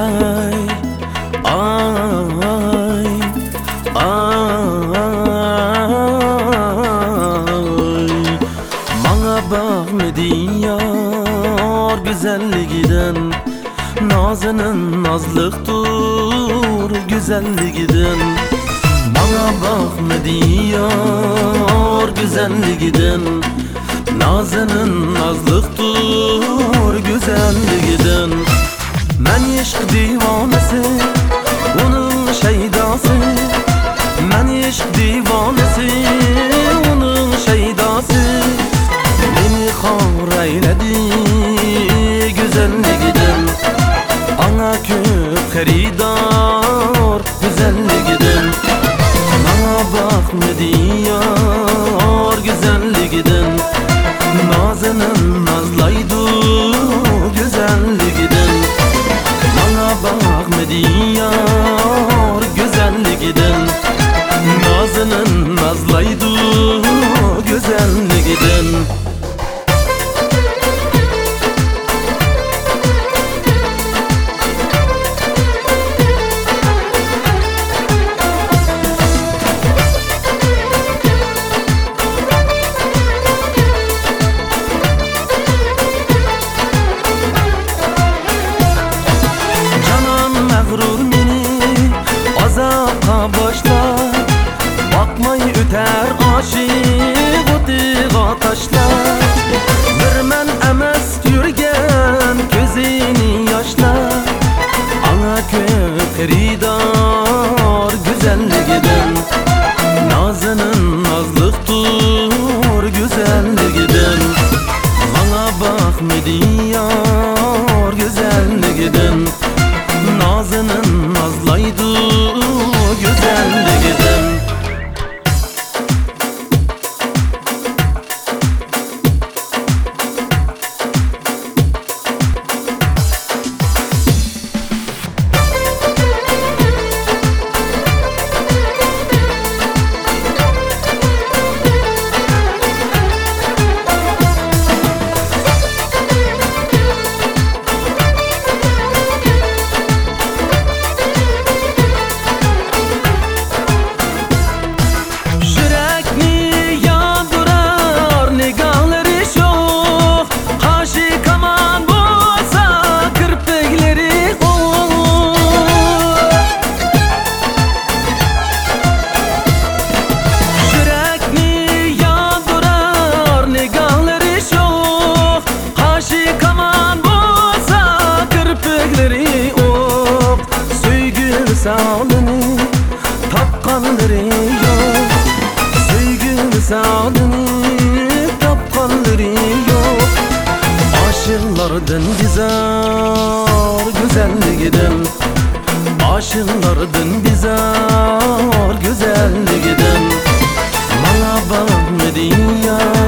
ay ay ay. Bana bakmedin yar güzelliğinden Nazının nazlıktır güzelliğinden Bana bakmedin yar güzelliğinden Nazının nazlıktır xatosi man ishq divonasi uning shaydosi meni xor ayladi go'zalligidan ona ko'p xaridor go'zalligidan mana baxtni diyor go'zalligidan xeridar güzelliginden Nazının nazlıktır güzelliginden Bana bakma Tapkanları yok. Sevgi misalini tapkanları yok. Aşıklardan bizar güzelliginden Aşıklardan bizar güzelliginden Bana bakma diyor